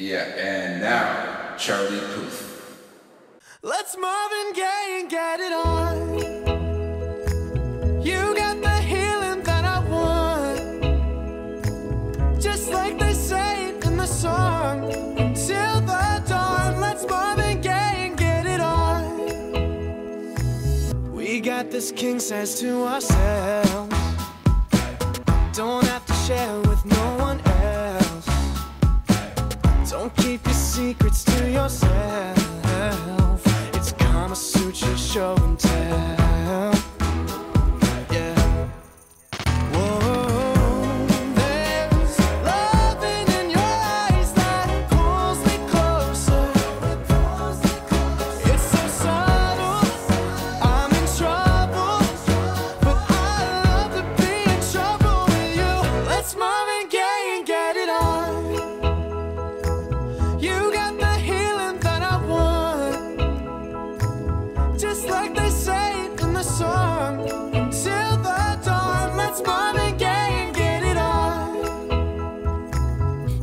Yeah, and now Charlie Puth. Let's Marvin Gaye and get it on. You got the healing that I want. Just like they say it in the song. Till the dawn, let's Marvin Gaye and get it on. We got this king size to ourselves. Don't have to share with no one else. Don't keep your secrets to yourself. It's Kama Sutra show and tell.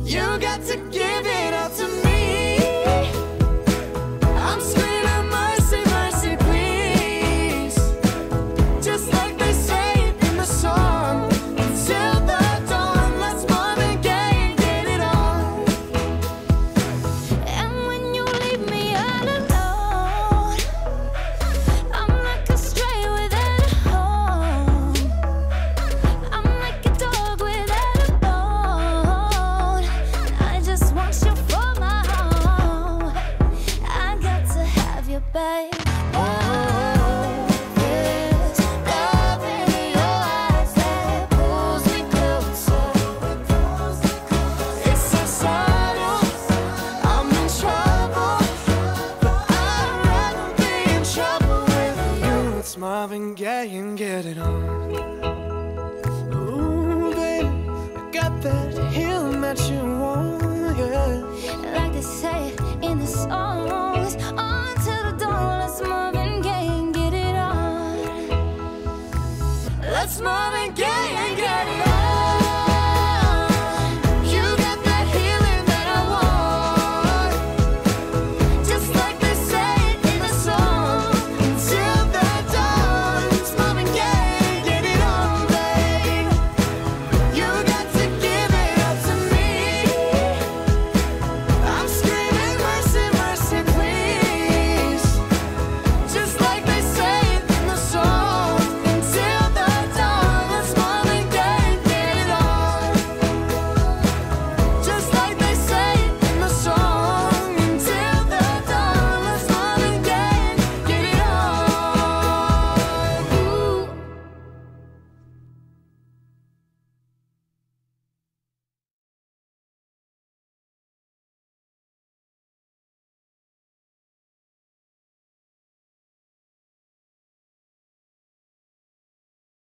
You got to It's Marvin Gaye and get it on. Ooh, baby, I got that healing that you want, yeah. Like they say in the songs, until the dawn, let's Marvin Gaye and get it on. Let's Marvin Gaye